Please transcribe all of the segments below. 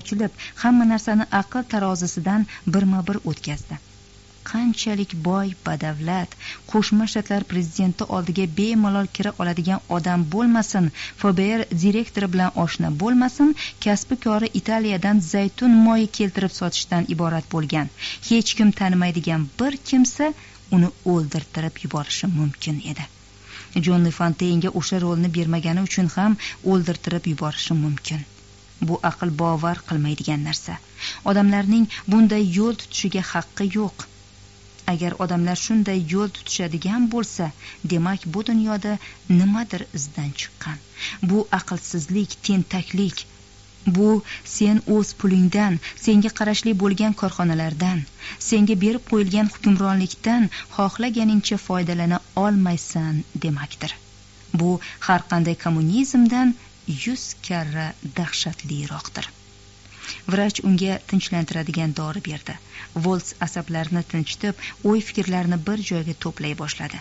ochilib hamma narsani aql tarozisidan birma bir o'tkazdi. Qanchalik boy badavlat qo'shma shtatlar prezidenti oldiga bemalol kira oladigan odam bo'lmasin fbr direktori bilan oshna bo'lmasin kasbi kori italiyadan zaytun moyi keltirib sotishdan iborat bo'lgan. Hech kim tanimaydigan bir kimsa uni o'ldirtirib yuborishi mumkin edi. Jonni fonteynga o'sha rolni bermagani uchun ham o'ldirtirib yuborishi mumkin. Bu aql bovar qilmaydigan narsa. Odamlarning bunday yo'l tutishiga haqqi yo'q. Agar odamlar shunday yo'l tutishadigan bo'lsa demak bu dunyoda nimadir izdan chiqqan. Bu aqlsizlik tentaklik bu sen o'z pulingdan senga qarashli bo'lgan korxonalardan senga berib qo'yilgan hukmronlikdan xohlaganingcha foydalana olmaysan demakdir. Bu har qanday kommunizmdan yuz karra dahshatliroqdir. Vrach unga tinchlantiradigan dori berdi. Vols asablarini tinchitib o'y fikrlarini bir joyga to'play boshladi.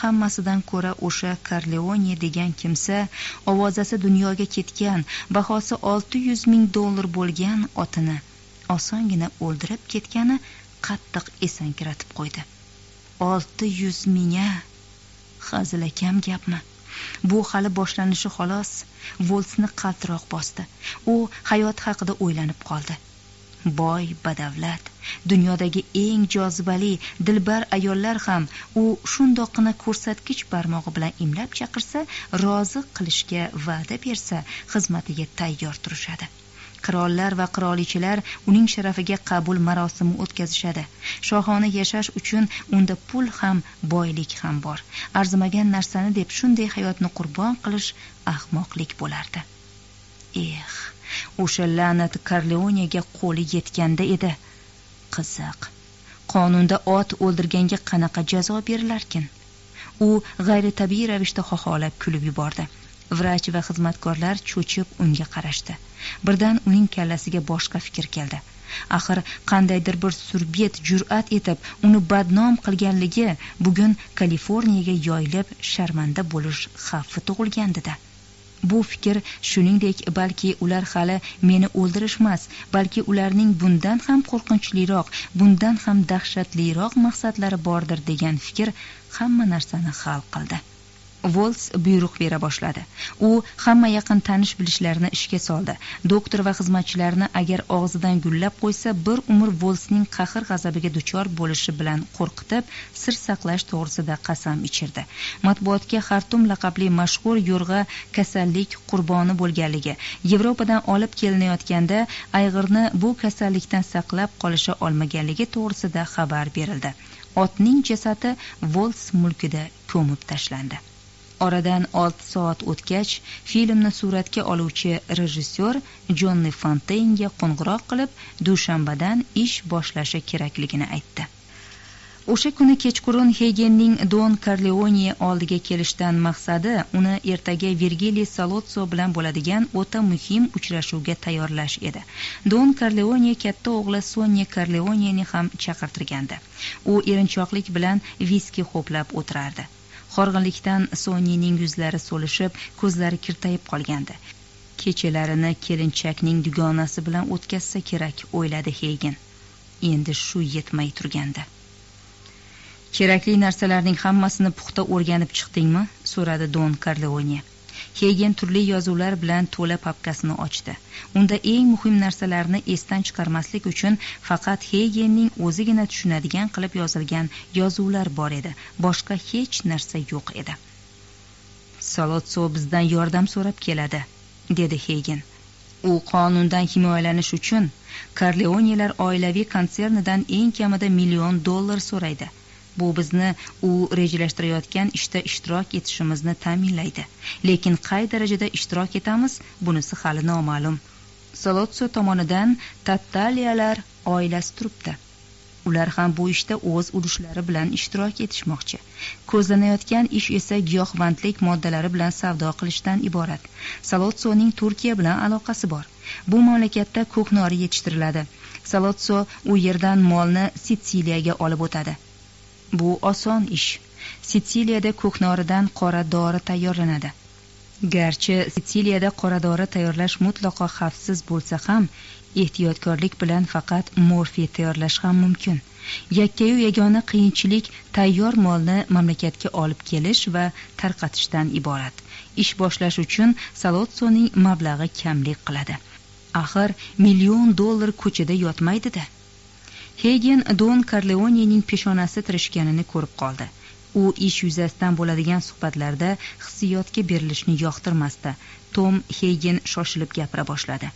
Hammasidan ko'ra o'sha karleone degan kimsa ovozasi dunyoga ketgan bahosi olti yuz ming dollar bo'lgan otini osongina o'ldirib ketgani qattiq esankiratib qo'ydi. Olti yuz minga hazilakam gapmi? Bu hali boshlanishi xolos volsni qaltiroq bosdi. U hayot haqida o'ylanib qoldi. Boy badavlat dunyodagi eng jozibali dilbar ayollar ham u shundoqqina ko'rsatkich barmog'i bilan imlab chaqirsa rozi qilishga va'da bersa xizmatiga tayyor turishadi. Qirollar va qirolichalar uning sharafiga qabul marosimi o'tkazishadi. Shohona yashash uchun unda pul ham boylik ham bor. Arzimagan narsani deb shunday hayotni qurbon qilish ahmoqlik bo'lardi. Eh o'sha la'nat karleonega qo'li yetganda edi. Qiziq qonunda ot o'ldirganga qanaqa jazo berilarkin? U g'ayritabiiy ravishda xoxolab kulib yubordi. Vrach va xizmatkorlar cho'chib unga qarashdi. Birdan uning kallasiga boshqa fikr keldi. Axir qandaydir bir surbet jur'at etib uni badnom qilganligi bugun kaliforniyaga yoyilib sharmanda bo'lish xavfi tug'ilgandida bu fikr shuningdek balki ular hali meni o'ldirishmas balki ularning bundan ham qo'rqinchliroq bundan ham dahshatliroq maqsadlari bordir degan fikr hamma narsani hal qildi. Vols buyruq bera boshladi. U hamma yaqin tanish bilishlarni ishga soldi. Doktor va xizmatchilarni agar og'zidan gullab qo'ysa bir umr volsning qahr g'azabiga duchor bo'lishi bilan qo'rqitib sir saqlash to'g'risida qasam ichirdi. Matbuotga xartum laqabli mashhur yo'rg'a kasallik qurboni bo'lganligi yevropadan olib kelinayotganda ayg'irni bu kasallikdan saqlab qolisha olmaganligi to'g'risida xabar berildi. Otning jasadi vols mulkida ko'mib tashlandi. Oradan olti soat o'tgach filmni suratga oluvchi rejissyor jonni fonteynga qo'ng'iroq qilib dushanbadan ish boshlashi kerakligini aytdi. O'sha kuni kechqurun hegenning don karleone oldiga kelishdan maqsadi uni ertaga virgili salotso bilan bo'ladigan o'ta muhim uchrashuvga tayyorlash edi. Don karleone katta o'g'li sonya karleoneni ham chaqirtirgandi. U erinchoqlik bilan viski ho'plab o'tirardi. Horg'inlikdan sonyaning yuzlari so'lishib ko'zlari kirtayib qolgandi. Kechalarini kelinchakning dugonasi bilan o'tkazsa kerak o'yladi heygin endi shu yetmay turgandi. Kerakli narsalarning hammasini puxta o'rganib chiqdingmi? so'radi don karleone. Heygen turli yozuvlar bilan to'la papkasini ochdi. Unda eng muhim narsalarni esdan chiqarmaslik uchun faqat heygenning o'zigina tushunadigan qilib yozilgan yozuvlar bor edi. Boshqa hech narsa yo'q edi. Solotso bizdan yordam so'rab keladi dedi heygen u qonundan himoyalanish uchun karleonelar oilaviy konsernidan eng kamida million dollar so'raydi. Bu bizni u rejalashtirayotgan ishda ishtirok etishimizni ta'minlaydi. Lekin qay darajada ishtirok etamiz bunisi hali noma'lum. Solotso tomonidan tattaliyalar oilasi turibdi. Ular ham bu ishda o'z ulushlari bilan ishtirok etishmoqchi. Ko'zlanayotgan ish esa giyohvandlik moddalari bilan savdo qilishdan iborat. Salotsoning turkiya bilan aloqasi bor. Bu mamlakatda ko'hnori yetishtiriladi. Salotso u yerdan molni sitsiliyaga olib o'tadi. Bu oson ish. Sitsiliyada ko'knoridan qora dori tayyorlanadi. Garchi sitsiliyada qoradori tayyorlash mutlaqo xavfsiz bo'lsa ham ehtiyotkorlik bilan faqat morfiy tayyorlash ham mumkin. Yakkayu yagona qiyinchilik tayyor molni mamlakatga olib kelish va tarqatishdan iborat. Ish boshlash uchun salotsoning mablag'i kamlik qiladi. Axir million dollar ko'chada yotmaydida. Heygen don karleonening peshonasi tirishganini ko'rib qoldi. U ish yuzasidan bo'ladigan suhbatlarda hissiyotga berilishni yoqtirmasdi. Tom heygen shoshilib gapira boshladi.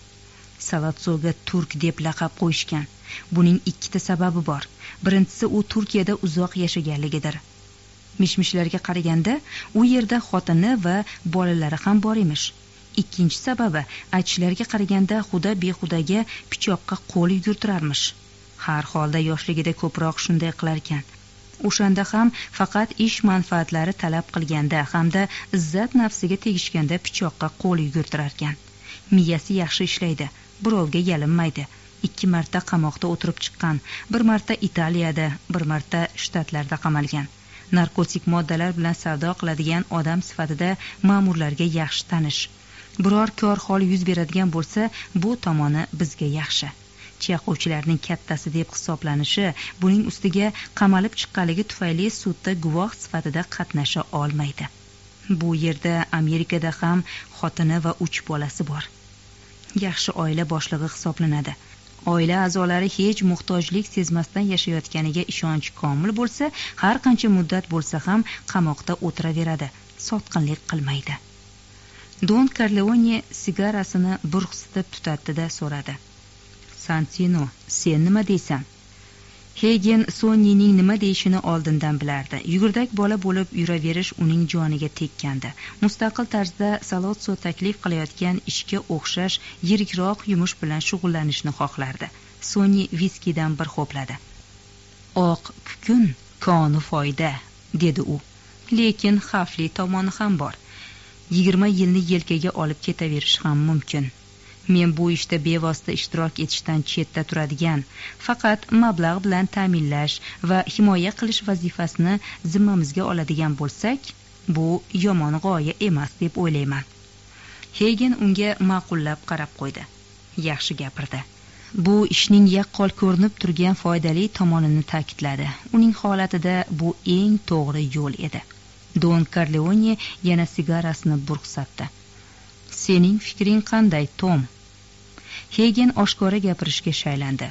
Salatsoga turk deb laqab qo'yishgan. Buning ikkita sababi bor. Birinchisi u turkiyada uzoq yashaganligidir. Mish mishlarga qaraganda u yerda xotini va bolalari ham bor emish. Ikkinchi sababi aytishlariga qaraganda xuda behudaga pichoqqa qo'l yugurtirarmish. Har holda yoshligida ko'proq shunday qilarkan. O'shanda ham faqat ish manfaatlari talab qilganda hamda izzat nafsiga tegishganda pichoqqa qo'l yugurtirarkan. Miyasi yaxshi ishlaydi birovga yalinmaydi. Ikki marta qamoqda o'tirib chiqqan bir marta italiyada bir marta shtatlarda qamalgan. Narkotik moddalar bilan savdo qiladigan odam sifatida ma'murlarga yaxshi tanish. Biror kor hol yuz beradigan bo'lsa bu tomoni bizga yaxshi. Chayqovchilarning kattasi deb hisoblanishi buning ustiga qamalib chiqqanligi tufayli sudda guvoh sifatida qatnasha olmaydi. Bu yerda amerikada ham xotini va uch bolasi bor. Yaxshi oila boshlig'i hisoblanadi. Oila a'zolari hech muhtojlik sezmasdan yashayotganiga ishonch komil bo'lsa har qancha muddat bo'lsa ham qamoqda o'tiraveradi sotqinlik qilmaydi. Don karleone sigarasini burqsitib tutatdi da so'radi. Santino sen nima deysan? Heygen sonnining nima deyishini oldindan bilardi. Yugurdak bola bo'lib yuraverish uning joniga tekkandi. Mustaqil tarzda salotso taklif qilayotgan ishga o'xshash yirikroq yumush bilan shug'ullanishni xohlardi. Sonni viskidan bir ho'pladi. Oq kukun koni foyda dedi u. Lekin xavfli tomoni ham bor. Yigirma yilni yelkaga olib ketaverish ham mumkin. Men bu ishda bevosita ishtirok etishdan chetda turadigan faqat mablag' bilan ta'minlash va himoya qilish vazifasini zimmamizga oladigan bo'lsak bu yomon g'oya emas deb o'ylayman. Heygin unga ma'qullab qarab qo'ydi. Yaxshi gapirdi. Bu ishning yaqqol ko'rinib turgan foydali tomonini ta'kidladi. Uning holatida bu eng to'g'ri yo'l edi. Don karleone yana sigarasini burqsatdi. Sening fikring qanday tom? Heygen oshkora gapirishga shaylandi.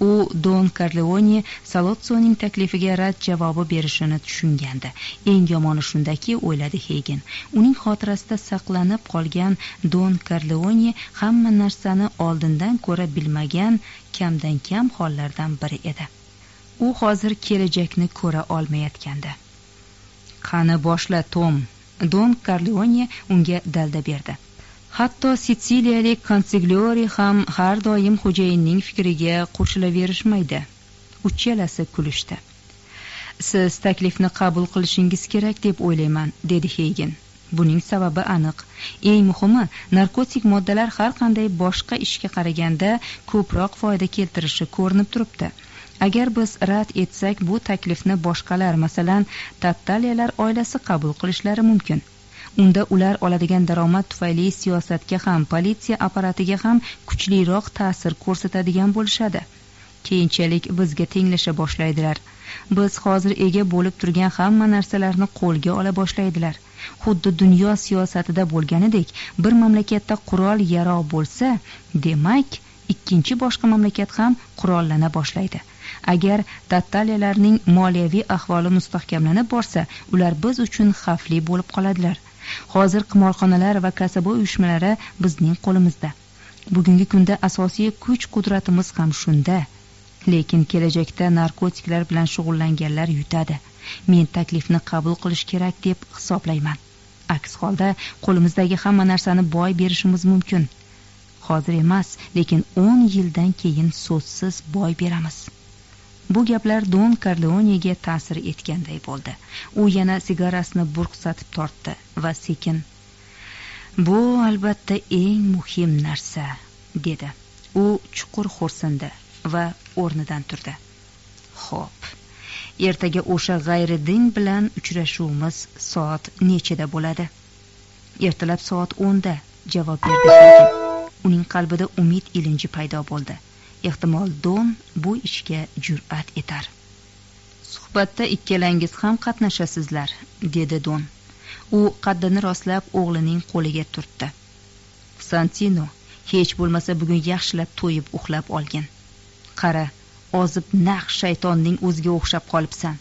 U don karleone salotsoning taklifiga rad javobi berishini tushungandi. Eng yomoni shundaki o'yladi heygen uning xotirasida saqlanib qolgan don karleone hamma narsani oldindan ko'ra bilmagan kamdan kam hollardan biri edi. U hozir kelajakni ko'ra olmayotgandi. Qani boshla tom don karleone unga dalda berdi. Hatto sitsiliyalik konsigliori ham har doim xo'jayinning fikriga qo'shilaverishmaydi. Uchalasi kulishdi. Siz taklifni qabul qilishingiz kerak deb o'ylayman dedi heygin buning sababi aniq. Eng muhimi narkotik moddalar har qanday boshqa ishga qaraganda ko'proq foyda keltirishi ko'rinib turibdi. Agar biz rad etsak bu taklifni boshqalar masalan tattaliyalar oilasi qabul qilishlari mumkin. Unda ular oladigan daromad tufayli siyosatga ham politsiya apparatiga ham kuchliroq ta'sir ko'rsatadigan bo'lishadi. Keyinchalik bizga tenglasha boshlaydilar. Biz hozir ega bo'lib turgan hamma narsalarni qo'lga ola boshlaydilar. Xuddi dunyo siyosatida bo'lganidek bir mamlakatda qurol yarog' bo'lsa demak ikkinchi boshqa mamlakat ham qurollana boshlaydi. Agar tataliyalarning moliyaviy ahvoli mustahkamlanib borsa ular biz uchun xavfli bo'lib qoladilar. Hozir qimorxonalar va kasaba uyushmalari bizning qo'limizda. Bugungi kunda asosiy kuch qudratimiz ham shunda. Lekin kelajakda narkotiklar bilan shug'ullanganlar yutadi. Men taklifni qabul qilish kerak deb hisoblayman. Aks holda qo'limizdagi hamma narsani boy berishimiz mumkin. Hozir emas lekin o'n yildan keyin so'zsiz boy beramiz. Bu gaplar don karleonega ta'sir etganday bo'ldi. U yana sigarasini burqsatib tortdi va sekin bu albatta eng muhim narsa dedi. U chuqur xo'rsindi va o'rnidan turdi. Xo'p ertaga o'sha g'ayridin bilan uchrashuvimiz soat nechida bo'ladi? Ertalab soat o'nda javob berdi. Uning qalbida umid ilinji paydo bo'ldi. Ehtimol don bu ishga jur'at etar. Suhbatda ikkalangiz ham qatnashasizlar dedi don. U qaddini rostlab o'g'lining qo'liga turtdi. Santino hech bo'lmasa bugun yaxshilab to'yib uxlab olgin. Qara ozib naq shaytonning o'ziga o'xshab qolibsan.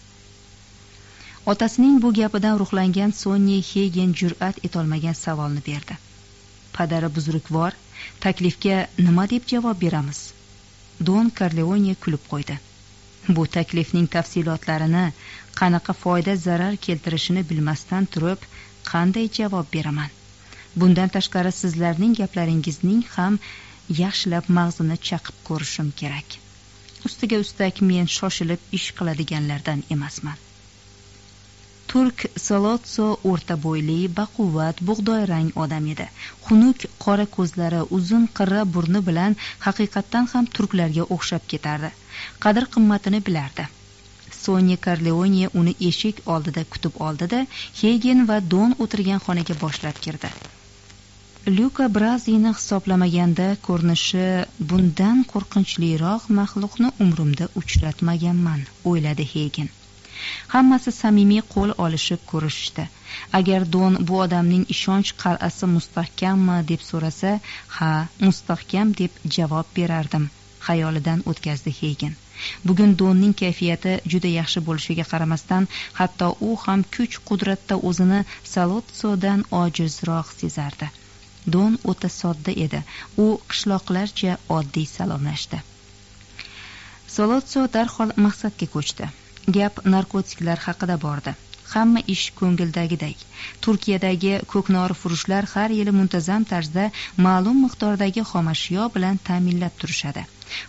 Otasining bu gapidan ruhlangan sonni hegen jur'at etolmagan savolni berdi. Padari buzrukvor taklifga nima deb javob beramiz? Don karleone kulib qo'ydi. Bu taklifning tafsilotlarini qanaqa foyda zarar keltirishini bilmasdan turib qanday javob beraman? Bundan tashqari sizlarning gaplaringizning ham yaxshilab mag'zini chaqib ko'rishim kerak. Ustiga ustak men shoshilib ish qiladiganlardan emasman. Turk solotso o'rta bo'yli baquvvat bug'doyrang odam edi. Xunuk qora ko'zlari uzun qirra burni bilan haqiqatdan ham turklarga o'xshab ketardi. Qadr qimmatini bilardi. Sonya karleone uni eshik oldida kutib oldida heygen va don o'tirgan xonaga boshlab kirdi. Lyuka brazini hisoblamaganda ko'rinishi bundan qo'rqinchliroq maxluqni umrimda uchratmaganman o'yladi heygen hammasi samimiy qo'l olishib ko'rishishdi. Agar don bu odamning ishonch qal'asi mustahkammi deb so'rasa ha mustahkam deb javob berardim xayolidan o'tkazdi heygin bugun donning kayfiyati juda yaxshi bo'lishiga qaramasdan hatto u ham kuch qudratda o'zini salotsodan ojizroq sezardi. Don o'ta sodda edi. U qishloqlarcha oddiy salomlashdi. Solotso darhol maqsadga ko'chdi. Gap narkotiklar haqida bordi. Hamma ish ko'ngildagidek turkiyadagi ko'knori furushlar har yili muntazam tarzda ma'lum miqdordagi xomashyo bilan ta'minlab turishadi.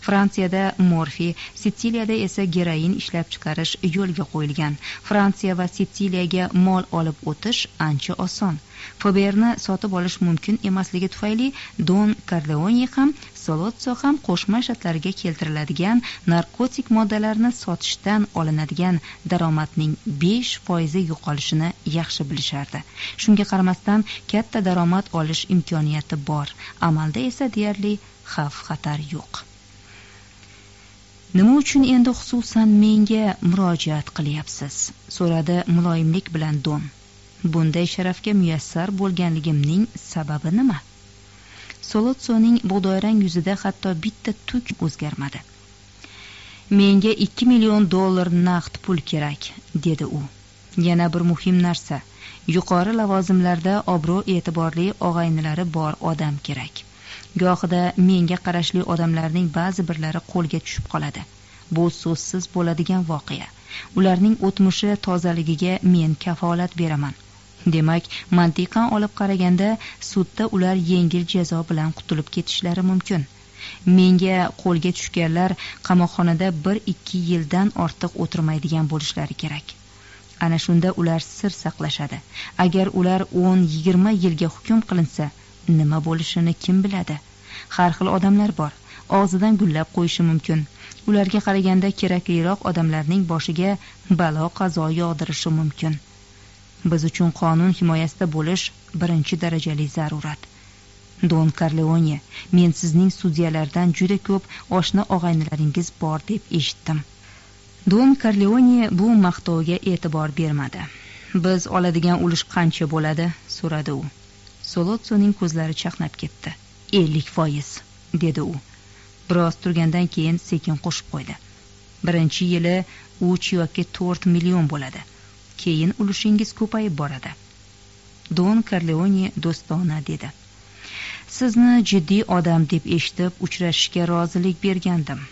Fransiyada morfi sitsiliyada esa geroin ishlab chiqarish yo'lga qo'yilgan. Fransiya va sitsiliyaga mol olib o'tish ancha oson. Foberni sotib olish mumkin emasligi tufayli don karleone ham solotso ham qo'shma shtatlarga keltiriladigan narkotik moddalarni sotishdan olinadigan daromadning besh foizi yo'qolishini yaxshi bilishardi. Shunga qaramasdan katta daromad olish imkoniyati bor. Amalda esa deyarli xavf xatar yo'q. Nima uchun endi xususan menga murojaat qilyapsiz? So'radi muloyimlik bilan don bunday sharafga muyassar bo'lganligimning sababi nima? Solotsoning bug'doyrang yuzida hatto bitta tuk o'zgarmadi. Menga ikki million dollar naqd pul kerak dedi u. Yana bir muhim narsa. Yuqori lavozimlarda obro' e'tiborli og'aynilari bor odam kerak. Gohida menga qarashli odamlarning ba'zi birlari qo'lga tushib qoladi. Bu so'zsiz bo'ladigan voqea. Ularning o'tmishi tozaligiga men kafolat beraman. Demak mantiqan olib qaraganda sudda ular yengil jazo bilan qutulib ketishlari mumkin. Menga qo'lga tushganlar qamoqxonada bir ikki yildan ortiq o'tirmaydigan bo'lishlari kerak. Ana shunda ular sir saqlashadi. Agar ular o'n yigirma yilga hukm qilinsa nima bo'lishini kim biladi? Har xil odamlar bor. Og'zidan gullab qo'yishi mumkin. Ularga qaraganda kerakliroq odamlarning boshiga balo qazo yog'dirishi mumkin. Biz uchun qonun himoyasida bo'lish birinchi darajali zarurat. Don karleone men sizning sudyalardan juda ko'p oshna og'aynilaringiz bor deb eshitdim. Don karleone bu maqtovga e'tibor bermadi. Biz oladigan ulush qancha bo'ladi? so'radi u. Solotsoning ko'zlari chaqnab ketdi. Ellik foiz dedi u. Biroz turgandan keyin sekin qo'shib qo'ydi. Birinchi yili uch yoki to'rt million bo'ladi. Keyin ulushingiz ko'payib boradi. Don karleone do'stona dedi. Sizni jiddiy odam deb eshitib uchrashishga rozilik bergandim.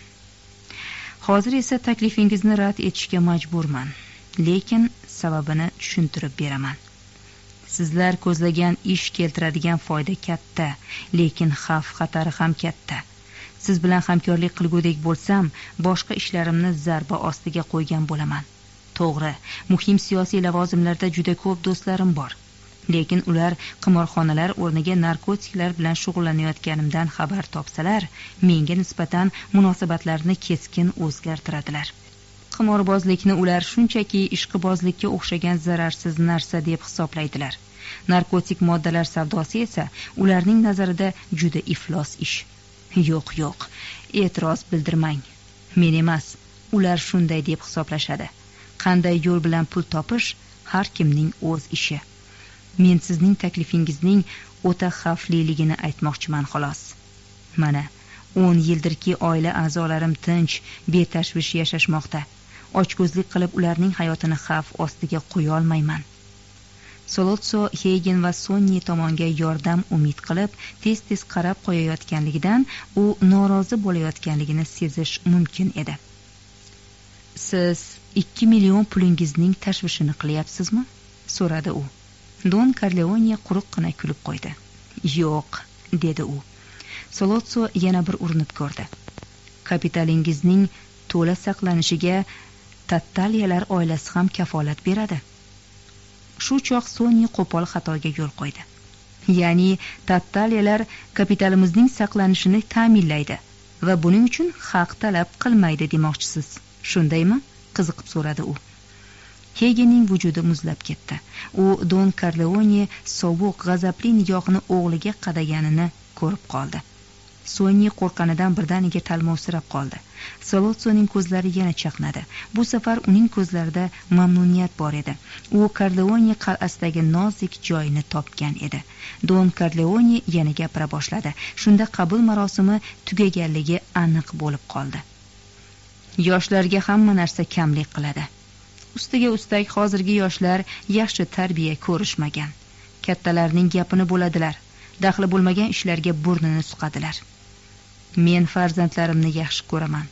Hozir esa taklifingizni rad etishga majburman lekin sababini tushuntirib beraman. Sizlar ko'zlagan ish keltiradigan foyda katta lekin xavf xatari ham katta. Siz bilan hamkorlik qilgudek bo'lsam boshqa ishlarimni zarba ostiga qo'ygan bo'laman. To'g'ri muhim siyosiy lavozimlarda juda ko'p do'stlarim bor. Lekin ular qimorxonalar o'rniga narkotiklar bilan shug'ullanayotganimdan xabar topsalar menga nisbatan munosabatlarni keskin o'zgartiradilar. Qimorbozlikni ular shunchaki ishqibozlikka o'xshagan zararsiz narsa deb hisoblaydilar. Narkotik moddalar savdosi esa ularning nazarida juda iflos ish. Yo'q yo'q e'tiroz bildirmang. Men emas ular shunday deb hisoblashadi. Qanday yo'l bilan pul topish har kimning o'z ishi. Men sizning taklifingizning o'ta xavfliligini aytmoqchiman xolos. Mana o'n yildirki oila a'zolarim tinch betashvish yashashmoqda. Ochko'zlik qilib ularning hayotini xavf ostiga qo'yolmayman. Solotso heygen va sonni tomonga yordam umid qilib tez tez qarab qo'yayotganligidan u norozi bo'layotganligini sezish mumkin edi. Siz ikki million pulingizning tashvishini qilyapsizmi? so'radi u. Don karleone quruqqina kulib qo'ydi. Yo'q dedi u. Solotso yana bir urinib ko'rdi. Kapitalingizning to'la saqlanishiga tattalyalar oilasi ham kafolat beradi. Shu choq sony qo'pol xatoga yo'l qo'ydi. Ya'ni tattalyalar kapitalimizning saqlanishini ta'minlaydi va buning uchun haq talab qilmaydi demoqchisiz. Shundaymi? Qiziqib so'radi u. Keginning vujudi muzlab ketdi. U don karleone sovuq g'azabli nigohini o'g'liga qadaganini ko'rib qoldi. Sonni qo'rqqanidan birdaniga talmovsirab qoldi. Solotsoning ko'zlari yana chaqnadi. Bu safar uning ko'zlarida mamnuniyat bor edi. U karleone qal'asidagi nozik joyini topgan edi. Don karleone yana gapira boshladi. Shunda qabul marosimi tugaganligi aniq bo'lib qoldi. Yoshlarga hamma narsa kamlik qiladi. Ustiga ustak hozirgi yoshlar yaxshi tarbiya ko'rishmagan. Kattalarning gapini bo'ladilar. Daxli bo'lmagan ishlarga burnini suqadilar. Men farzandlarimni yaxshi ko'raman.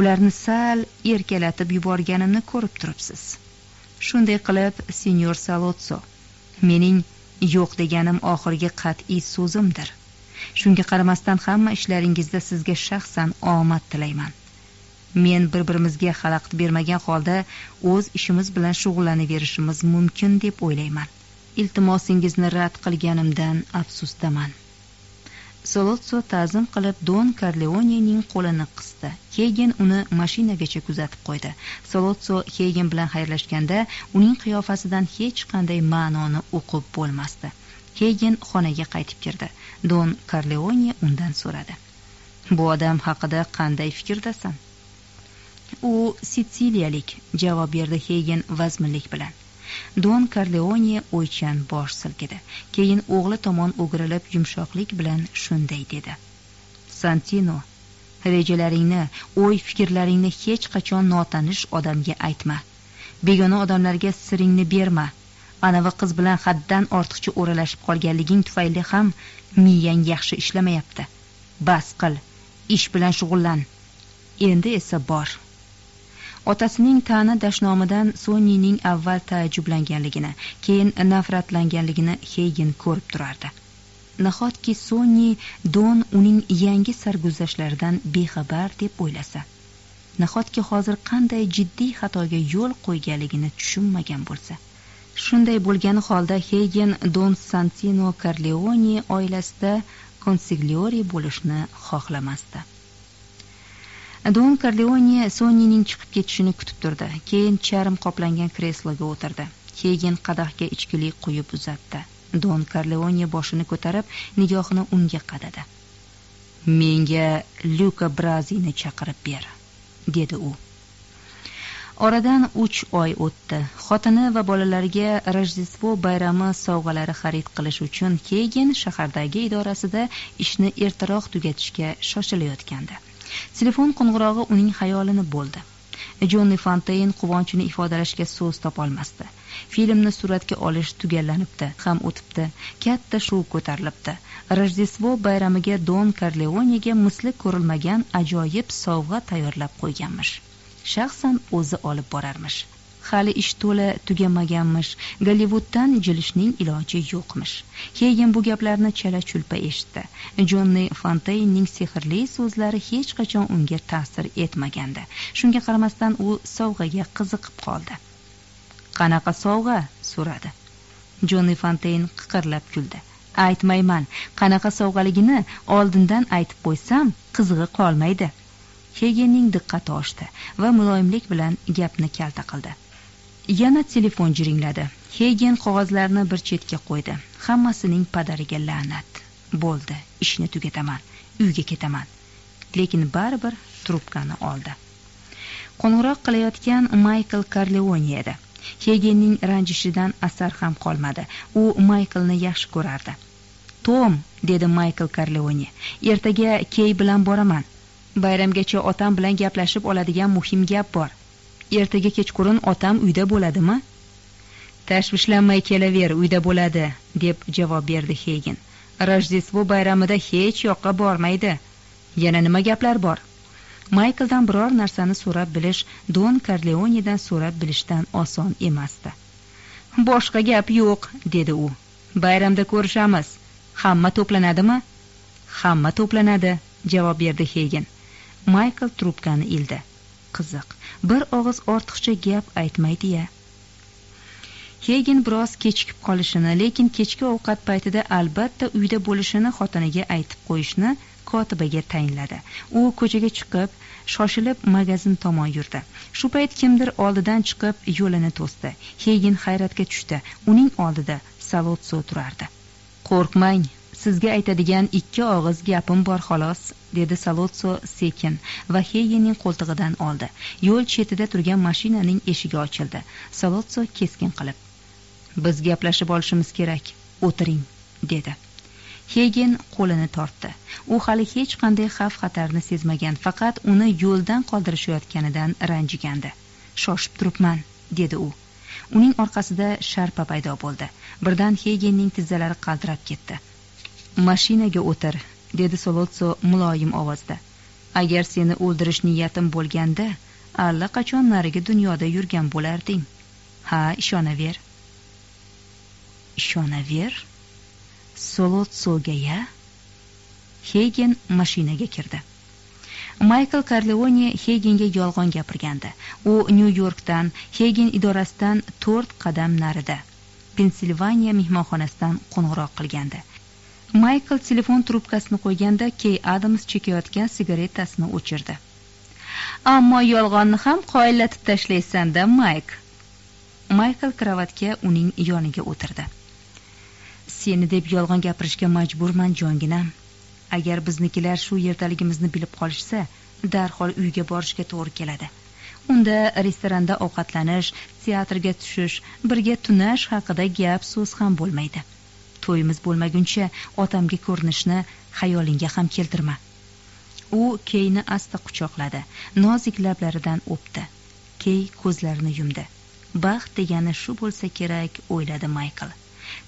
Ularni sal erkalatib yuborganimni ko'rib turibsiz. Shunday qilib senyor salotso mening yo'q deganim oxirgi qat'iy so'zimdir. Shunga qaramasdan hamma ishlaringizda sizga shaxsan omad tilayman. Men bir birimizga xalaqit bermagan holda o'z ishimiz bilan shug'ullanaverishimiz mumkin deb o'ylayman. Iltimosingizni rad qilganimdan afsusdaman solotso ta'zim qilib don karleonening qo'lini qisdi. Keyin uni mashinagacha kuzatib qo'ydi. Solotso keyin bilan xayrlashganda uning qiyofasidan hech qanday ma'noni o'qib bo'lmasdi. Keyin xonaga qaytib kirdi. Don karleone undan so'radi. Bu odam haqida qanday fikrdasan? U sitsiliyalik javob berdi hegen vazminlik bilan. Don karleone o'ychan bosh silkidi. Keyin o'g'li tomon o'girilib yumshoqlik bilan shunday dedi. Santino rejalaringni o'y fikrlaringni hech qachon notanish odamga aytma. Begona odamlarga siringni berma. Anavi qiz bilan haddan ortiqcha o'ralashib qolganliging tufayli ham miyang yaxshi ishlamayapti. Bas qil ish bilan shug'ullan. Endi esa bor. Otasining tani dashnomidan sonnining avval taajjublanganligini keyin nafratlanganligini heygin ko'rib turardi. Nahotki sonni don uning yangi sarguzashtlaridan bexabar deb o'ylasa? Nahotki hozir qanday jiddiy xatoga yo'l qo'yganligini tushunmagan bo'lsa? Shunday bo'lgani holda heygen don santino karleone oilasida konsigliori bo'lishni xohlamasdi. Don karleone sonnining chiqib ketishini kutib turdi. Keyin charm qoplangan kresloga o'tirdi. Keyin qadahga ichkilik quyib uzatdi. Don karleone boshini ko'tarib nigohini unga qadadi. Menga lyuka brazini chaqirib ber dedi u. Oradan uch oy o'tdi. Xotini va bolalariga rojdestvo bayrami sovg'alari xarid qilish uchun keyin shahardagi idorasida ishni ertaroq tugatishga shoshilayotgandi. Telefon qo'ng'irog'i uning xayolini bo'ldi. Jonni fonteyn quvonchini ifodalashga so'z topolmasdi filmni suratga olish tugallanibdi ham o'tibdi katta shuv ko'tarilibdi. Rojdestvo bayramiga don karleonega misli ko'rilmagan ajoyib sovg'a tayyorlab qo'yganmish. Shaxsan o'zi olib borarmish. Hali ish to'la tugamaganmish gollivuddan jilishning iloji yo'qmish. Keyin bu gaplarni chala chulpa eshitdi. Jonni fonteynning sehrli so'zlari hech qachon unga ta'sir etmagandi. Shunga qaramasdan u sovg'aga qiziqib qoldi. Qanaqa sovg'a? so'radi. Jonni fonteyn qiqirlab kuldi. Aytmayman qanaqa sovg'aligini oldindan aytib qo'ysam qizig'i qolmaydi. Hegenning diqqati oshdi va muloyimlik bilan gapni kalta qildi. Yana telefon jiringladi. Xeygen qog'ozlarni bir chetga qo'ydi. Hammasining padariga la'nat. Bo'ldi ishni tugataman uyga ketaman. Lekin baribir trubkani oldi. Qo'ng'iroq qilayotgan maykl karleone edi. Hegenning ranjishidan asar ham qolmadi. U mayklni yaxshi ko'rardi. Tom dedi maykl karleone ertaga key bilan boraman. Bayramgacha otam bilan gaplashib oladigan muhim gap bor. Ertaga kechqurun otam uyda bo'ladimi? Tashvishlanmay kelaver uyda bo'ladi deb javob berdi heygin rojdestvo bayramida hech yoqqa bormaydi. Yana nima gaplar bor? Maykldan biror narsani so'rab bilish don karleonidan so'rab bilishdan oson emasdi. Boshqa gap yo'q dedi u. Bayramda ko'rishamiz. Hamma to'planadimi? Hamma to'planadi javob berdi heygin maykl trubkani ildi. Qiziq. Bir og'iz ortiqcha gap aytmaydi ya hegen biroz kechikib qolishini lekin kechki ovqat paytida albatta uyda bo'lishini xotiniga aytib qo'yishni kotibaga tayinladi. U ko'chaga chiqib shoshilib magazin tomon yurdi. Shu payt kimdir oldidan chiqib yo'lini to'sdi. Hegin hayratga tushdi. Uning oldida salotso turardi qo'rqmang sizga aytadigan ikki og'iz gapim bor xolos dedi salotso sekin va heyening qo'ltig'idan oldi. Yo'l chetida turgan mashinaning eshigi ochildi. Salotso keskin qilib biz gaplashib olishimiz kerak o'tiring dedi. Hegen qo'lini tortdi. U hali hech qanday xavf xatarni sezmagan faqat uni yo'ldan qoldirishayotganidan ranjigandi. Shoshib turibman dedi u. Uning orqasida sharpa paydo bo'ldi. Birdan hegenning tizzalari qaltirab ketdi. Mashinaga o'tir dedi solotso muloyim ovozda. Agar seni o'ldirish niyatim bo'lganda allaqachon narigi dunyoda yurgan bo'larding. Ha ishonaver. Ishonaver? Solotsoga ya? Heygen mashinaga kirdi. Maykl karleone heygenga yolg'on gapirgandi. U nyu yorkdan heygen idorasidan to'rt qadam narida pensilvaniya mehmonxonasidan qo'ng'iroq qilgandi. Maykl telefon trubkasini qo'yganda key adams chekayotgan sigaretasini o'chirdi. Ammo yolg'onni ham qoyillatib tashlaysanda mayk maykl kravatga uning yoniga o'tirdi. Seni deb yolg'on gapirishga majburman jonginam. Agar biznikilar shu yerdaligimizni bilib qolishsa darhol uyga borishga to'g'ri keladi. Unda restoranda ovqatlanish teatrga tushish birga tunash haqida gap so'z ham bo'lmaydi. To'yimiz bo'lmaguncha otamga ko'rinishni xayolingga ham keltirma. U keyni asta quchoqladi nozik lablaridan o'pdi. Key ko'zlarini yumdi. Baxt degani shu bo'lsa kerak o'yladi maykl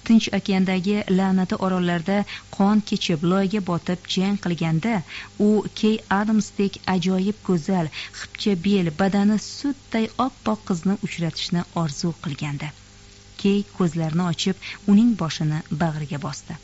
tinch okeandagi la'nati orollarda qon kechib loyga botib jang qilganda u key adamsdek ajoyib go'zal xipcha bel badani sutday oppoq qizni uchratishni orzu qilgandi. Key ko'zlarini ochib uning boshini bag'riga bosdi.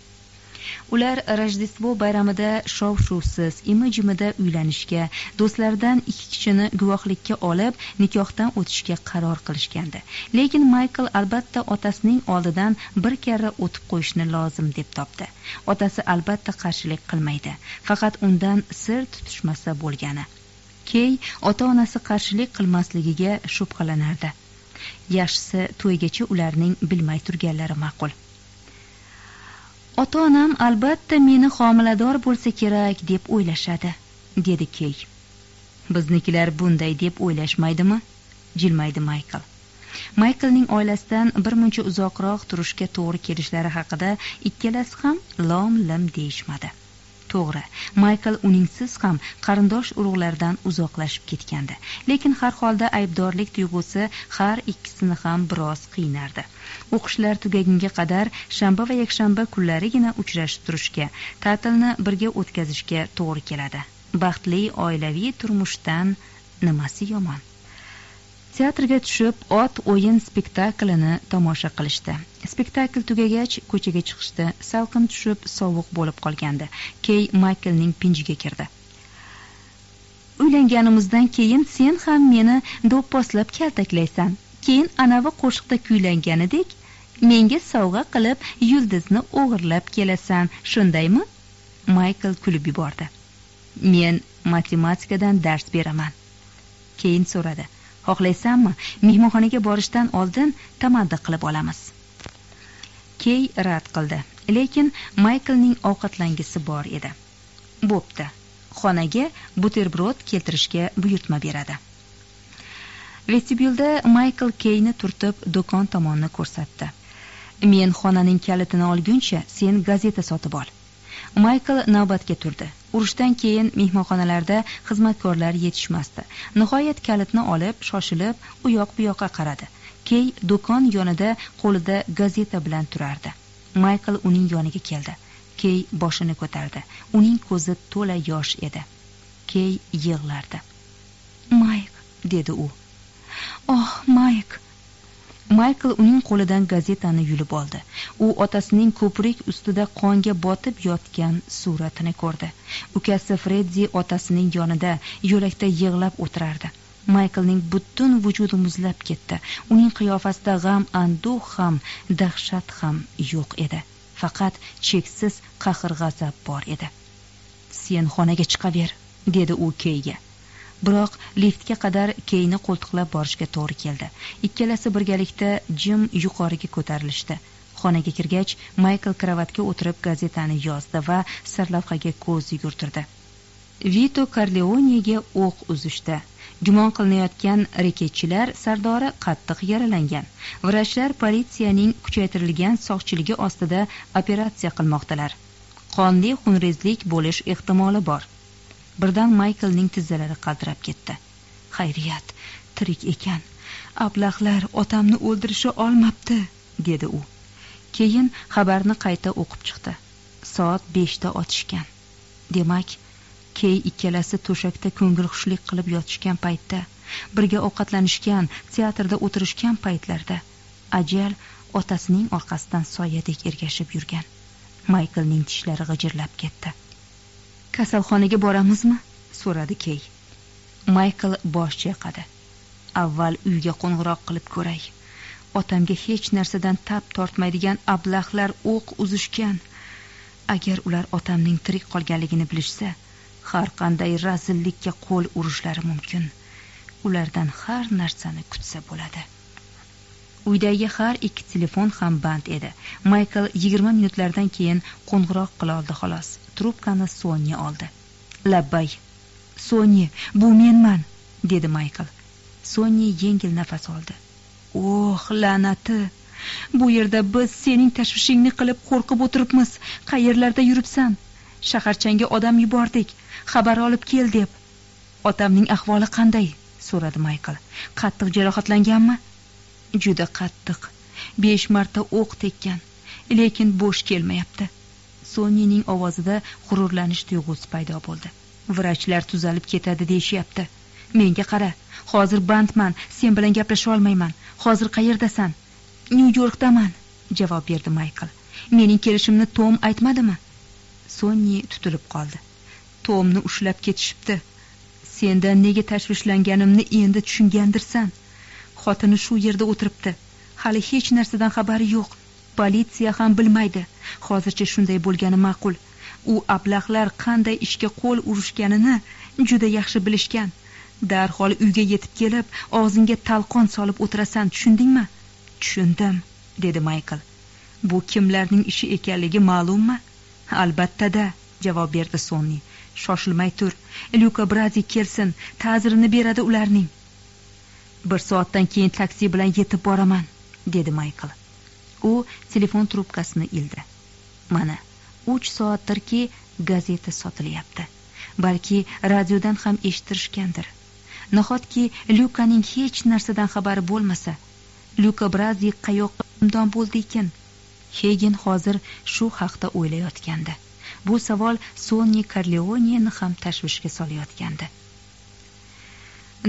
Ular rojdestvo bayramida shov shuvsiz imi jimida uylanishga do'stlaridan ikki kishini guvohlikka olib nikohdan o'tishga qaror qilishgandi. Lekin maykl albatta otasining oldidan bir karra o'tib qo'yishni lozim deb topdi. Otasi albatta qarshilik qilmaydi faqat undan sir tutishmasa bo'lgani. Key ota onasi qarshilik qilmasligiga shubhalanardi. Yaxshisi to'ygacha ularning bilmay turganlari ma'qul. Ota onam albatta meni homilador bo'lsa kerak deb o'ylashadi dedi key. Biznikilar bunday deb o'ylashmaydimi? Jilmaydi maykl mayklning oilasidan bir muncha uzoqroq turishga to'g'ri kelishlari haqida ikkalasi ham lom lim deyishmadi. To'g'ri. Maykl uningsiz ham qarindosh urug'laridan uzoqlashib ketgandi. Lekin har holda aybdorlik tuyg'usi har ikkisini ham biroz qiynardi. O'qishlar tugagunga qadar shanba va yakshanba kunlarigina uchrashib turishga ta'tilni birga o'tkazishga to'g'ri keladi. Baxtli oilaviy turmushdan nimasi yomon? Teatrga tushib ot o'yin spektaklini tomosha qilishdi. Spektakl tugagach ko'chaga chiqishdi. Salqin tushib sovuq bo'lib qolgandi. Key mayklning pinjiga kirdi. Uylanganimizdan keyin sen ham meni do'pposlab kaltaklaysan. Keyin anavi qo'shiqda kuylanganidek menga sovg'a qilib yulduzni o'g'irlab kelasan. Shundaymi? Maykl kulib yubordi. Men matematikadan dars beraman. Keyin so'radi. Xohlaysanmi mehmonxonaga borishdan oldin tamaddi qilib olamiz. Key rad qildi. Lekin mayklning ovqatlangisi bor edi. Bo'pti. Xonaga buterbrod keltirishga buyurtma beradi. Vestibyulda maykl keyni turtib do'kon tomonni ko'rsatdi. Men xonaning kalitini olguncha sen gazeta sotib ol. Maykl navbatga turdi. Urushdan keyin mehmonxonalarda xizmatkorlar yetishmasdi. Nihoyat kalitni olib shoshilib u yoq bu yoqqa qaradi. Key do'kon yonida qo'lida gazeta bilan turardi. Maykl uning yoniga keldi. Key boshini ko'tardi. Uning ko'zi to'la yosh edi. Key yig'lardi. Mayk dedi u. Oh mayk maykl uning qo'lidan gazetani yulib oldi. U otasining ko'prik ustida qonga botib yotgan suratini ko'rdi. Ukasi freddi otasining yonida yo'lakda yig'lab o'tirardi. Mayklning butun vujudi muzlab ketdi. Uning qiyofasida g'am anduh ham dahshat ham yo'q edi. Faqat cheksiz qahr g'azab bor edi. Sen xonaga chiqaver dedi u keyga. Biroq liftga qadar keyni qo'ltiqlab borishga to'g'ri keldi. Ikkalasi birgalikda jim yuqoriga ko'tarilishdi. Xonaga kirgach maykl kravatga o'tirib gazetani yozdi va sarlavhaga ko'z yugurtirdi. Vito karleonega o'q uzishdi. Gumon qilinayotgan reketchilar sardori qattiq yaralangan. Vrachlar politsiyaning kuchaytirilgan soqchiligi ostida operatsiya qilmoqdalar. Qonli xunrezlik bo'lish ehtimoli bor. Birdan mayklning tizzalari qaltirab ketdi. Xayriyat tirik ekan. Ablahlar otamni o'ldirisha olmabdi dedi u. Keyin xabarni qayta o'qib chiqdi. Soat beshda otishgan. Demak key ikkalasi to'shakda ko'ngilxushlik qilib yotishgan paytda birga ovqatlanishgan teatrda o'tirishgan paytlarda ajal otasining orqasidan soyadek ergashib yurgan. Mayklning tishlari g'ijirlab ketdi. Kasalxonaga boramizmi? so'radi key. Maykl bosh chayqadi. Avval uyga qo'ng'iroq qilib ko'ray. Otamga hech narsadan tap tortmaydigan ablahlar o'q uzishgan. Agar ular otamning tirik qolganligini bilishsa har qanday razillikka qo'l urishlari mumkin. Ulardan har narsani kutsa bo'ladi. Uydagi har ikki telefon ham band edi. Maykl yigirma minutlardan keyin qo'ng'iroq qila oldi xolos. Trubkani sonya oldi. Labbay sonya bu menman dedi maykl sonya yengil nafas oldi. Oh la'nati bu yerda biz sening tashvishingni qilib qo'rqib o'tiribmiz. Qayerlarda yuribsan? Shaharchangga odam yubordik. Xabar olib kel deb. Otamning ahvoli qanday? so'radi maykl qattiq jarohatlanganmi? Juda qattiq. Besh marta o'q tekkan lekin bo'sh kelmayapti. Sonnining ovozida g'ururlanish tuyg'usi paydo bo'ldi. Vrachlar tuzalib ketadi deyishyapti. Menga qara hozir bandman sen bilan gaplasha olmayman. Hozir qayerdasan? Nyu yorkdaman javob berdi maykl mening kelishimni tom aytmadimi? Sonni tutilib qoldi. Tomni ushlab ketishibdi. Sendan nega tashvishlanganimni endi tushungandirsan? Xotini shu yerda o'tiribdi. Hali hech narsadan xabari yo'q. Politsiya ham bilmaydi. Hozircha shunday bo'lgani ma'qul. U ablahlar qanday ishga qo'l urishganini juda yaxshi bilishgan. Darhol uyga yetib kelib og'zingga talqon solib o'tirasan tushundingmi? Tushundim dedi maykl bu kimlarning ishi ekanligi ma'lummi? Albatta-da javob berdi sonni shoshilmay tur. Lyuka brazi kelsin. Ta'zirini beradi ularning. Bir soatdan keyin taksi bilan yetib boraman dedi maykl u telefon trubkasini ildi. Mana uch soatdirki gazeta sotilyapti. Balki radiodan ham eshittirishgandir. Nahotki lyukaning hech narsadan xabari bo'lmasa lyuka brazi qayoqqa imdon bo'ldi ekan? Xegin hozir shu haqda o'ylayotgandi. Bu savol sonni karleoneni ham tashvishga solayotgandi.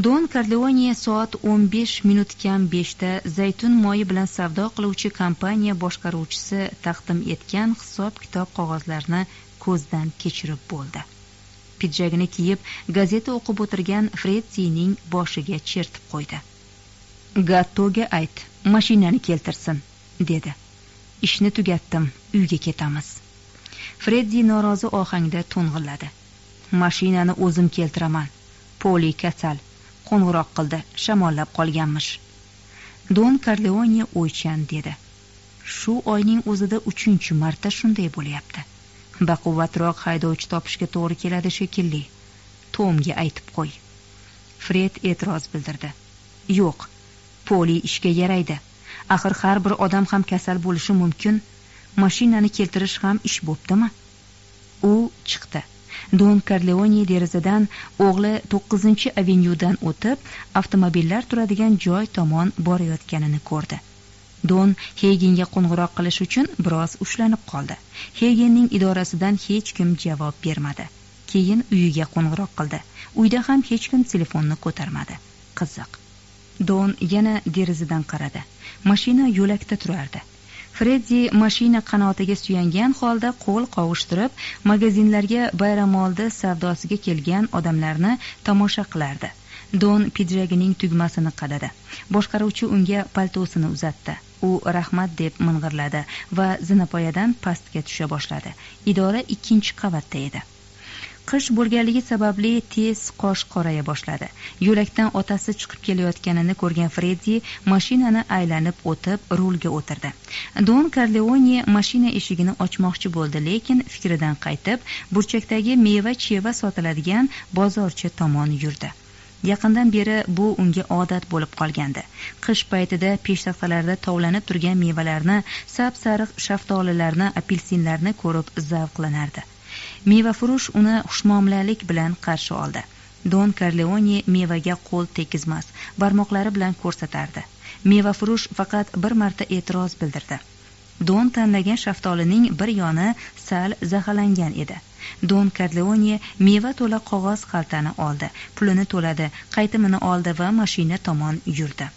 Don karleone soat o'n besh minut kam beshda zaytun moyi bilan savdo qiluvchi kompaniya boshqaruvchisi taqdim etgan hisob kitob qog'ozlarini ko'zdan kechirib bo'ldi. Pidjagini kiyib gazeta o'qib o'tirgan fretsining boshiga chertib qo'ydi. Gattoga ayt mashinani keltirsin dedi. Ishni tugatdim uyga ketamiz. Freddi norozi ohangda to'ng'illadi. Mashinani o'zim keltiraman. Poli kasal qo'ng'iroq qildi shamollab qolganmish. Don karleone o'ychan dedi. Shu oyning o'zida uchinchi marta shunday bo'lyapti. Baquvvatroq haydovchi topishga to'g'ri keladi shekilli. Tomga aytib qo'y. Fred e'tiroz bildirdi. Yo'q poli ishga yaraydi. Axir har bir odam ham kasal bo'lishi mumkin. Mashinani keltirish ham ish bo'ptimi? U chiqdi. Don karleone derazadan o'g'li to'qqizinchi avenyudan o'tib avtomobillar turadigan joy tomon borayotganini ko'rdi. Don hegenga qo'ng'iroq qilish uchun biroz ushlanib qoldi. Hegenning idorasidan hech kim javob bermadi. Keyin uyiga qo'ng'iroq qildi. Uyda ham hech kim telefonni ko'tarmadi. Qiziq. Don yana derazadan qaradi. Mashina yo'lakda turardi. Freddi mashina qanotiga suyangan holda qo'l qovushtirib magazinlarga bayramoldi savdosiga kelgan odamlarni tomosha qilardi. Don pidjagining tugmasini qadadi. Boshqaruvchi unga paltosini uzatdi. U rahmat deb ming'irladi va zinapoyadan pastga tusha boshladi. Idora ikkinchi qavatda edi. Qish bo'lganligi sababli tez qosh qoraya boshladi. Yo'lakdan otasi chiqib kelayotganini ko'rgan freddi mashinani aylanib o'tib rulga o'tirdi. Don karleone mashina eshigini ochmoqchi bo'ldi lekin fikridan qaytib burchakdagi meva cheva sotiladigan bozorcha tomon yurdi. Yaqindan beri bu unga odat bo'lib qolgandi. Qish paytida peshtaxtalarda tovlanib turgan mevalarni sap sariq shaftolilarni apelsinlarni ko'rib zavqlanardi. Mevafurush uni xushmuomalalik bilan qarshi oldi. Don karleone mevaga qo'l tegizmas barmoqlari bilan ko'rsatardi. Mevafurush faqat bir marta e'tiroz bildirdi. Don tanlagan shaftolining bir yoni sal zahalangan edi. Don karleone meva to'la qog'oz xaltani oldi. Pulini to'ladi qaytimini oldi va mashina tomon yurdi.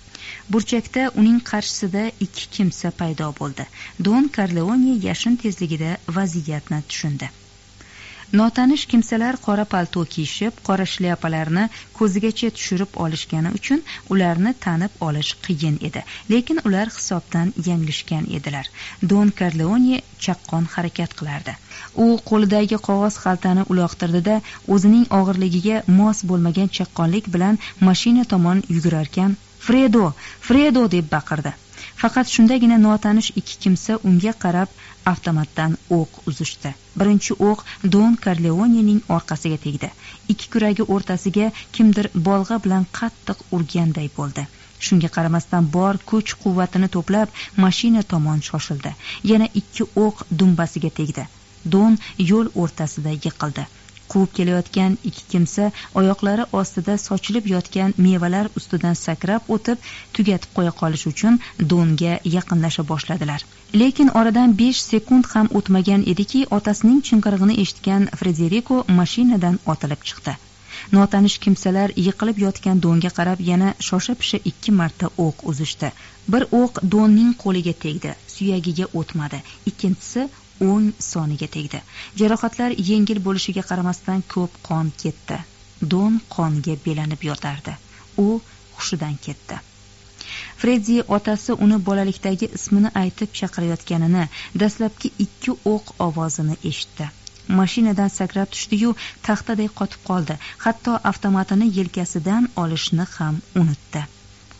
Burchakda uning qarshisida ikki kimsa paydo bo'ldi. Don karleone yashin tezligida vaziyatni tushundi. Notanish kimsalar qora palto kiyishib qora shlyapalarni ko'zigacha tushirib olishgani uchun ularni tanib olish qiyin edi. Lekin ular hisobdan yanglishgan edilar. Don karleone chaqqon harakat qilardi. U qo'lidagi qog'oz xaltani uloqtirdida o'zining og'irligiga mos bo'lmagan chaqqonlik bilan mashina tomon yugurarkan fredo fredo! deb baqirdi. Faqat shundagina notanish ikki kimsa unga qarab avtomatdan o'q uzishdi. Birinchi o'q don karleonening orqasiga tegdi. Ikki kuragi o'rtasiga kimdir bolg'a bilan qattiq urganday bo'ldi. Shunga qaramasdan bor kuch quvvatini to'plab mashina tomon shoshildi. Yana ikki o'q dumbasiga tegdi. Don yo'l o'rtasida yiqildi. Quvib kelayotgan ikki kimsa oyoqlari ostida sochilib yotgan mevalar ustidan sakrab o'tib tugatib qo'ya qolish uchun donga yaqinlasha boshladilar. Lekin oradan besh sekund ham o'tmagan ediki otasining chinqirig'ini eshitgan frederiko mashinadan otilib chiqdi. Notanish kimsalar yiqilib yotgan donga qarab yana shosha pisha ikki marta o'q uzishdi. Bir o'q donning qo'liga tegdi suyagiga o'tmadi. Ikkinchisi o'n soniga tegdi. Jarohatlar yengil bo'lishiga qaramasdan ko'p qon ketdi. Don qonga belanib yotardi. U hushidan ketdi. Freddi otasi uni bolalikdagi ismini aytib chaqirayotganini dastlabki ikki o'q ovozini eshitdi. Mashinadan sakrab tushdiyu taxtaday qotib qoldi. Hatto avtomatini yelkasidan olishni ham unutdi.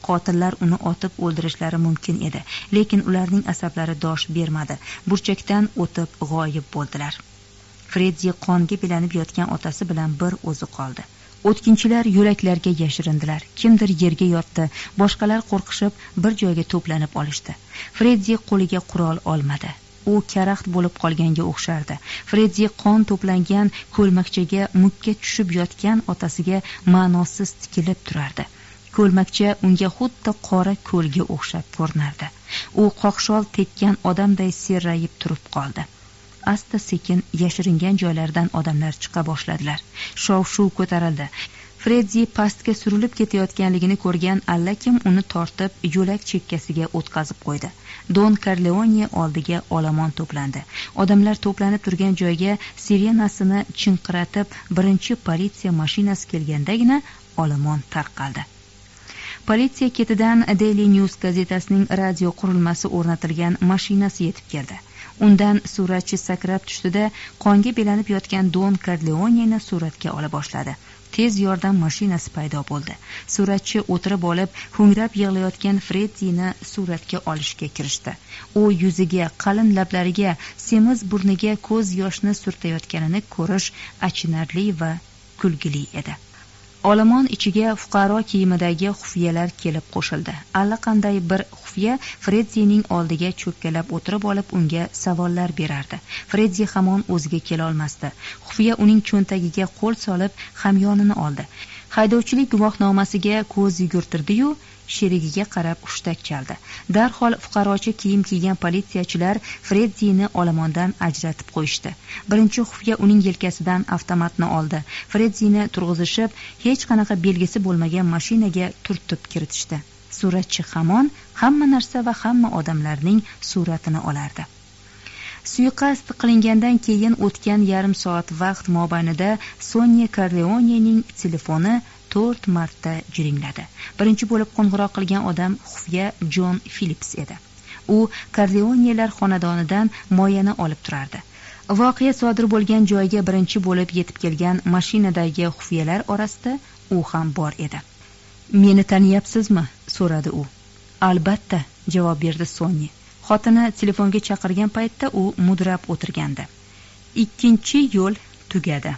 Qotillar uni otib o'ldirishlari mumkin edi lekin ularning asablari dosh bermadi. Burchakdan o'tib g'oyib bo'ldilar. Freddi qonga belanib yotgan otasi bilan bir o'zi qoldi. O'tkinchilar yo'laklarga yashirindilar. Kimdir yerga yotdi. Boshqalar qo'rqishib bir joyga to'planib olishdi. Freddi qo'liga qurol olmadi. U karaxt bo'lib qolganga o'xshardi. Freddi qon to'plangan ko'lmakchaga mukka tushib yotgan otasiga ma'nosiz tikilib turardi. Ko'lmakcha unga xuddi qora ko'lga o'xshab ko'rinardi. U qoqshol tekkan odamday serrayib turib qoldi. Asta sekin yashiringan joylaridan odamlar chiqa boshladilar. Shov shuv ko'tarildi. Freddi pastga surilib ketayotganligini ko'rgan allakim uni tortib yo'lak chekkasiga o'tkazib qo'ydi. Don karleone oldiga olomon to'plandi. Odamlar to'planib turgan joyga sirenasini chinqiratib birinchi politsiya mashinasi kelgandagina olomon tarqaldi. Politsiya ketidan daily news gazetasining radio qurilmasi o'rnatilgan mashinasi yetib keldi. Undan suratchi sakrab tushdida qonga belanib yotgan don karleoneni suratga ola boshladi. Tez yordam mashinasi paydo bo'ldi. Suratchi o'tirib olib ho'ngrab yig'layotgan freddini suratga olishga kirishdi. U yuziga qalin lablariga semiz burniga ko'z yoshni surtayotganini ko'rish achinarli va kulgili edi. Olomon ichiga fuqaro kiyimidagi xufiyalar kelib qo'shildi. Allaqanday bir xufiya freddining oldiga cho'kkalab o'tirib olib unga savollar berardi. Freddi hamon o'ziga kelolmasdi. Xufiya uning cho'ntagiga qo'l solib hamyonini oldi. Haydovchilik guvohnomasiga ko'z yugurtirdiyu sherigiga qarab hushtak chaldi. Darhol fuqarocha kiyim kiygan politsiyachilar freddini olomondan ajratib qo'yishdi. Birinchi xufya uning yelkasidan avtomatni oldi. Freddini turg'izishib hech qanaqa belgisi bo'lmagan mashinaga turtib kiritishdi. Suratchi hamon hamma narsa va hamma odamlarning suratini olardi. Suiqasd qilingandan keyin o'tgan yarim soat vaqt mobaynida sonya karleonening telefoni to'rt marta jiringladi. Birinchi bo'lib qo'ng'iroq qilgan odam xufya jon filips edi. U karleonelar xonadonidan moyani olib turardi. Voqea sodir bo'lgan joyga birinchi bo'lib yetib kelgan mashinadagi xufiyalar orasida u ham bor edi. Meni taniyapsizmi so'radi u. Albatta javob berdi sonni xotini telefonga chaqirgan paytda u mudrab o'tirgandi. Ikkinchi yo'l tugadi.